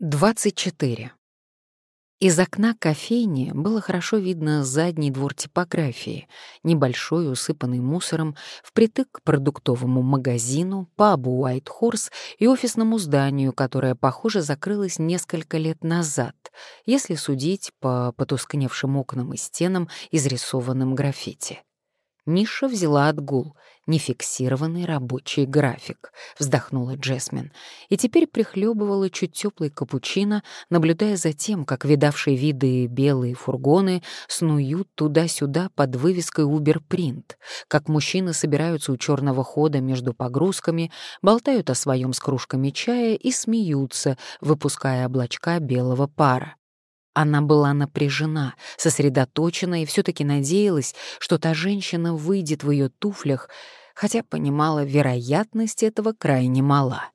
24. Из окна кофейни было хорошо видно задний двор типографии, небольшой, усыпанный мусором, впритык к продуктовому магазину, пабу Уайт-Хорс и офисному зданию, которое, похоже, закрылось несколько лет назад, если судить по потускневшим окнам и стенам, изрисованным граффити. Ниша взяла отгул, нефиксированный рабочий график, вздохнула Джесмин, и теперь прихлебывала чуть теплый капучино, наблюдая за тем, как видавшие виды белые фургоны снуют туда-сюда под вывеской Print, как мужчины собираются у черного хода между погрузками, болтают о своем с кружками чая и смеются, выпуская облачка белого пара. Она была напряжена, сосредоточена и все-таки надеялась, что та женщина выйдет в ее туфлях, хотя понимала, вероятность этого крайне мала.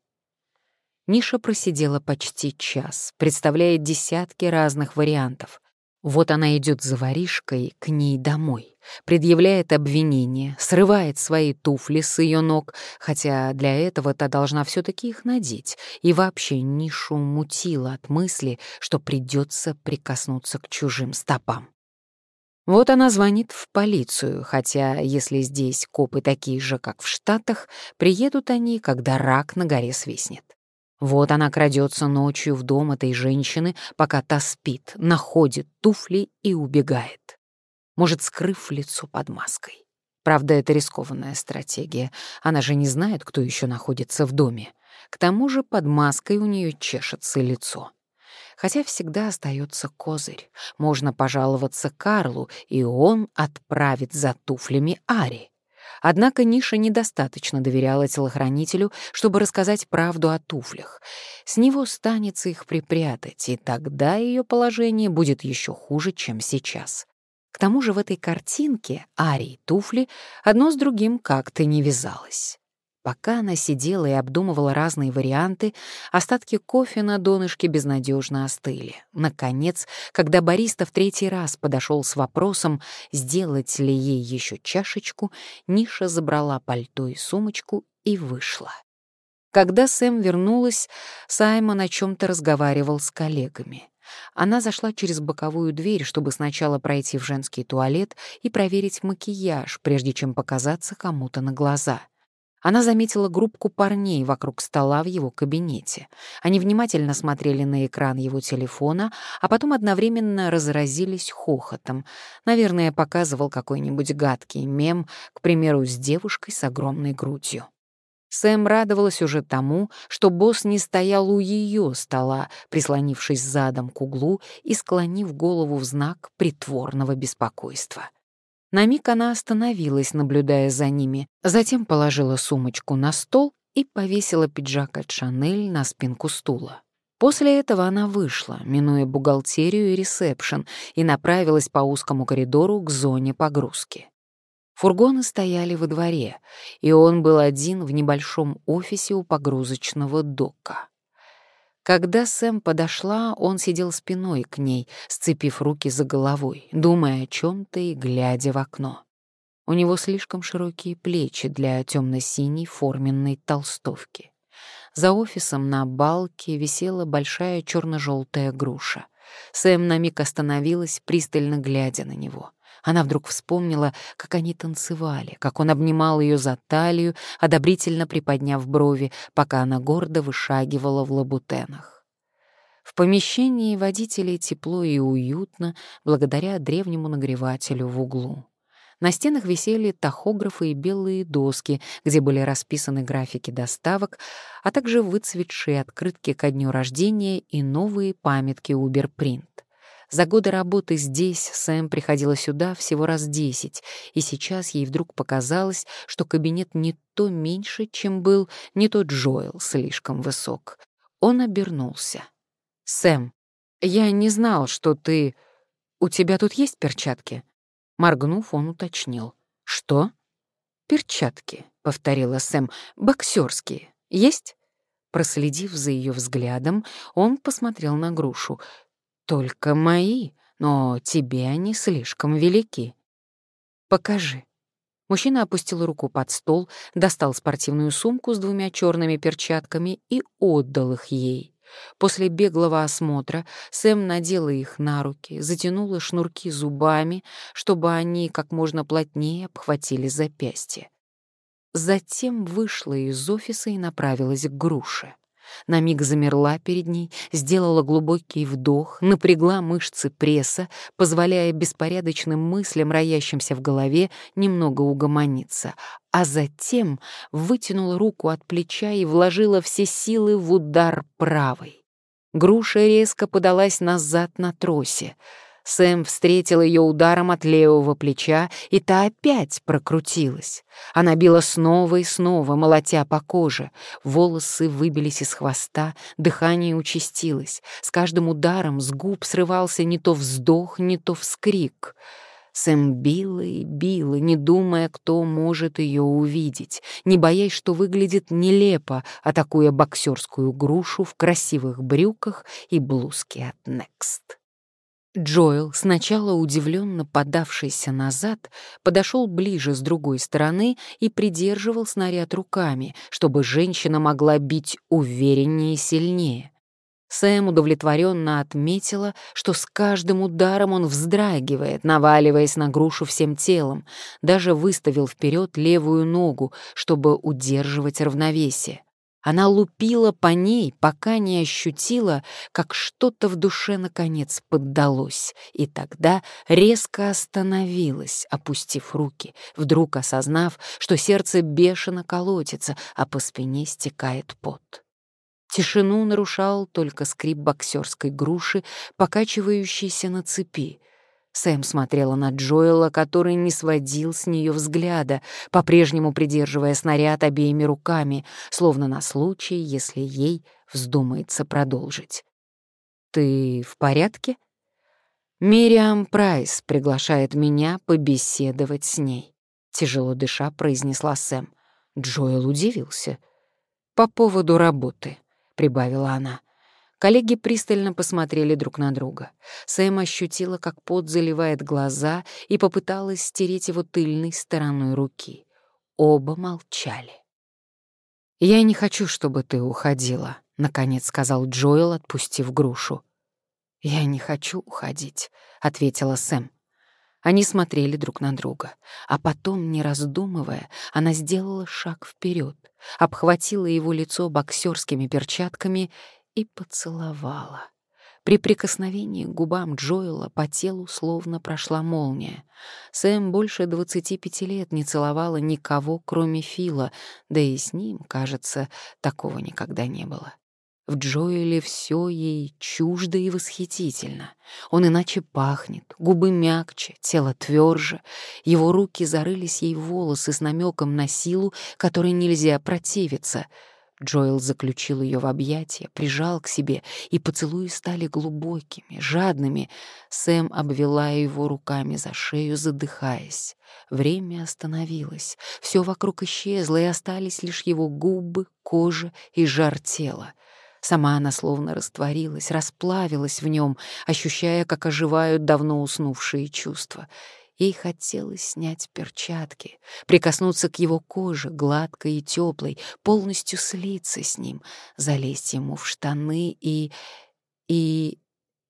Ниша просидела почти час, представляя десятки разных вариантов. Вот она идет за воришкой к ней домой, предъявляет обвинение, срывает свои туфли с ее ног, хотя для этого та должна все таки их надеть, и вообще нишу мутила от мысли, что придется прикоснуться к чужим стопам. Вот она звонит в полицию, хотя, если здесь копы такие же, как в Штатах, приедут они, когда рак на горе свистнет. Вот она крадется ночью в дом этой женщины, пока та спит, находит туфли и убегает. Может, скрыв лицо под маской. Правда, это рискованная стратегия. Она же не знает, кто еще находится в доме. К тому же под маской у нее чешется лицо. Хотя всегда остается козырь. Можно пожаловаться Карлу, и он отправит за туфлями Ари. Однако Ниша недостаточно доверяла телохранителю, чтобы рассказать правду о туфлях. С него станется их припрятать, и тогда ее положение будет еще хуже, чем сейчас. К тому же в этой картинке Ари и туфли одно с другим как-то не вязалось. Пока она сидела и обдумывала разные варианты, остатки кофе на донышке безнадежно остыли. Наконец, когда бариста в третий раз подошел с вопросом, сделать ли ей еще чашечку, Ниша забрала пальто и сумочку и вышла. Когда Сэм вернулась, Саймон о чем-то разговаривал с коллегами. Она зашла через боковую дверь, чтобы сначала пройти в женский туалет и проверить макияж, прежде чем показаться кому-то на глаза — она заметила группку парней вокруг стола в его кабинете. Они внимательно смотрели на экран его телефона, а потом одновременно разразились хохотом. Наверное, показывал какой-нибудь гадкий мем, к примеру, с девушкой с огромной грудью. Сэм радовалась уже тому, что босс не стоял у ее стола, прислонившись задом к углу и склонив голову в знак притворного беспокойства. На миг она остановилась, наблюдая за ними, затем положила сумочку на стол и повесила пиджак от Шанель на спинку стула. После этого она вышла, минуя бухгалтерию и ресепшн, и направилась по узкому коридору к зоне погрузки. Фургоны стояли во дворе, и он был один в небольшом офисе у погрузочного дока. Когда Сэм подошла, он сидел спиной к ней, сцепив руки за головой, думая о чем-то и глядя в окно. У него слишком широкие плечи для темно-синей форменной толстовки. За офисом на балке висела большая черно-желтая груша. Сэм на миг остановилась, пристально глядя на него. Она вдруг вспомнила, как они танцевали, как он обнимал ее за талию, одобрительно приподняв брови, пока она гордо вышагивала в лабутенах. В помещении водителей тепло и уютно, благодаря древнему нагревателю в углу. На стенах висели тахографы и белые доски, где были расписаны графики доставок, а также выцветшие открытки ко дню рождения и новые памятки Uberprint. За годы работы здесь Сэм приходила сюда всего раз десять, и сейчас ей вдруг показалось, что кабинет не то меньше, чем был, не то Джоэл слишком высок. Он обернулся. «Сэм, я не знал, что ты... У тебя тут есть перчатки?» Моргнув, он уточнил. «Что?» «Перчатки», — повторила Сэм, — «боксерские. Есть?» Проследив за ее взглядом, он посмотрел на грушу. «Только мои, но тебе они слишком велики». «Покажи». Мужчина опустил руку под стол, достал спортивную сумку с двумя черными перчатками и отдал их ей. После беглого осмотра Сэм надела их на руки, затянула шнурки зубами, чтобы они как можно плотнее обхватили запястье. Затем вышла из офиса и направилась к груше. На миг замерла перед ней, сделала глубокий вдох, напрягла мышцы пресса, позволяя беспорядочным мыслям, роящимся в голове, немного угомониться, а затем вытянула руку от плеча и вложила все силы в удар правой. Груша резко подалась назад на тросе — Сэм встретил ее ударом от левого плеча, и та опять прокрутилась. Она била снова и снова, молотя по коже. Волосы выбились из хвоста, дыхание участилось. С каждым ударом с губ срывался не то вздох, не то вскрик. Сэм била и била, не думая, кто может ее увидеть, не боясь, что выглядит нелепо, атакуя боксерскую грушу в красивых брюках и блузке от Next. Джоэл, сначала удивленно подавшийся назад, подошел ближе с другой стороны и придерживал снаряд руками, чтобы женщина могла бить увереннее и сильнее. Сэм удовлетворенно отметила, что с каждым ударом он вздрагивает, наваливаясь на грушу всем телом, даже выставил вперед левую ногу, чтобы удерживать равновесие. Она лупила по ней, пока не ощутила, как что-то в душе наконец поддалось, и тогда резко остановилась, опустив руки, вдруг осознав, что сердце бешено колотится, а по спине стекает пот. Тишину нарушал только скрип боксерской груши, покачивающейся на цепи — Сэм смотрела на Джоэла, который не сводил с нее взгляда, по-прежнему придерживая снаряд обеими руками, словно на случай, если ей вздумается продолжить. «Ты в порядке?» «Мириам Прайс приглашает меня побеседовать с ней», — тяжело дыша произнесла Сэм. Джоэл удивился. «По поводу работы», — прибавила она. Коллеги пристально посмотрели друг на друга. Сэм ощутила, как пот заливает глаза, и попыталась стереть его тыльной стороной руки. Оба молчали. «Я не хочу, чтобы ты уходила», — наконец сказал Джоэл, отпустив грушу. «Я не хочу уходить», — ответила Сэм. Они смотрели друг на друга, а потом, не раздумывая, она сделала шаг вперед, обхватила его лицо боксерскими перчатками и поцеловала. При прикосновении к губам Джоэла по телу словно прошла молния. Сэм больше двадцати пяти лет не целовала никого, кроме Фила, да и с ним, кажется, такого никогда не было. В Джоэле все ей чуждо и восхитительно. Он иначе пахнет, губы мягче, тело тверже. Его руки зарылись ей в волосы с намеком на силу, которой нельзя противиться — Джоэл заключил ее в объятия, прижал к себе, и поцелуи стали глубокими, жадными. Сэм обвела его руками за шею, задыхаясь. Время остановилось, все вокруг исчезло, и остались лишь его губы, кожа и жар тела. Сама она словно растворилась, расплавилась в нем, ощущая, как оживают давно уснувшие чувства — Ей хотелось снять перчатки, прикоснуться к его коже, гладкой и теплой, полностью слиться с ним, залезть ему в штаны и... и...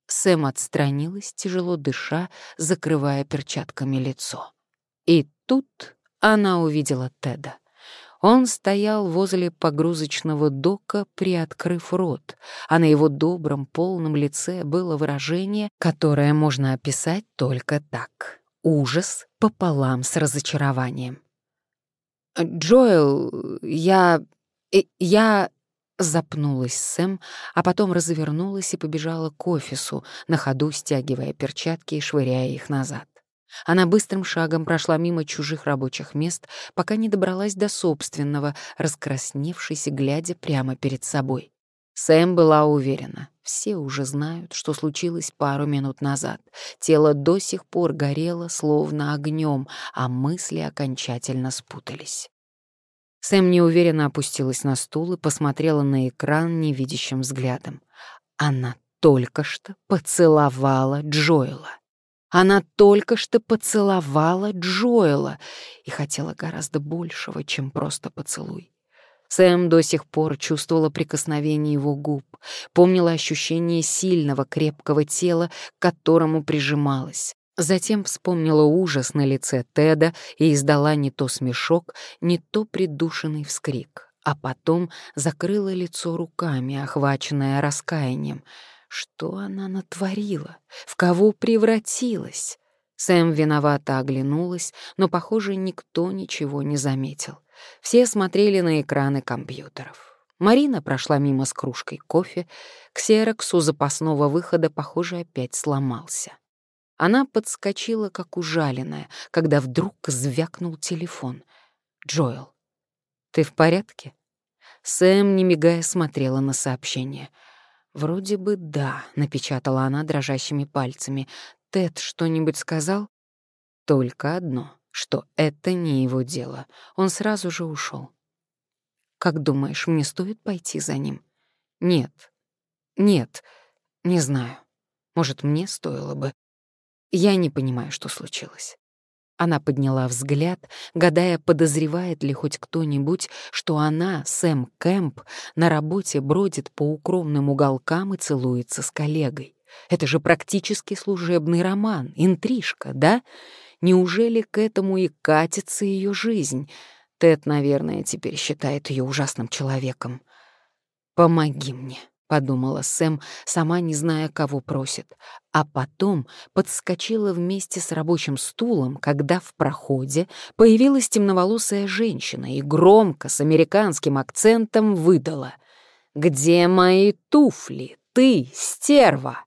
Сэм отстранилась, тяжело дыша, закрывая перчатками лицо. И тут она увидела Теда. Он стоял возле погрузочного дока, приоткрыв рот, а на его добром, полном лице было выражение, которое можно описать только так ужас пополам с разочарованием. «Джоэл, я... Э, я...» Запнулась Сэм, а потом развернулась и побежала к офису, на ходу стягивая перчатки и швыряя их назад. Она быстрым шагом прошла мимо чужих рабочих мест, пока не добралась до собственного, раскрасневшись и глядя прямо перед собой. Сэм была уверена, все уже знают, что случилось пару минут назад. Тело до сих пор горело, словно огнем, а мысли окончательно спутались. Сэм неуверенно опустилась на стул и посмотрела на экран невидящим взглядом. Она только что поцеловала Джоэла. Она только что поцеловала Джоэла и хотела гораздо большего, чем просто поцелуй. Сэм до сих пор чувствовала прикосновение его губ, помнила ощущение сильного, крепкого тела, к которому прижималась. Затем вспомнила ужас на лице Теда и издала не то смешок, не то придушенный вскрик, а потом закрыла лицо руками, охваченная раскаянием. Что она натворила? В кого превратилась? Сэм виновато оглянулась, но, похоже, никто ничего не заметил. Все смотрели на экраны компьютеров. Марина прошла мимо с кружкой кофе. Ксерокс у запасного выхода, похоже, опять сломался. Она подскочила, как ужаленная, когда вдруг звякнул телефон. «Джоэл, ты в порядке?» Сэм, не мигая, смотрела на сообщение. «Вроде бы да», — напечатала она дрожащими пальцами. «Тед что-нибудь сказал?» «Только одно, что это не его дело. Он сразу же ушел. «Как думаешь, мне стоит пойти за ним?» «Нет. Нет. Не знаю. Может, мне стоило бы. Я не понимаю, что случилось». Она подняла взгляд, гадая, подозревает ли хоть кто-нибудь, что она, Сэм Кэмп, на работе бродит по укромным уголкам и целуется с коллегой. Это же практически служебный роман, интрижка, да? Неужели к этому и катится ее жизнь? Тед, наверное, теперь считает ее ужасным человеком. «Помоги мне», — подумала Сэм, сама не зная, кого просит, а потом подскочила вместе с рабочим стулом, когда в проходе появилась темноволосая женщина и громко, с американским акцентом выдала «Где мои туфли, ты, стерва?»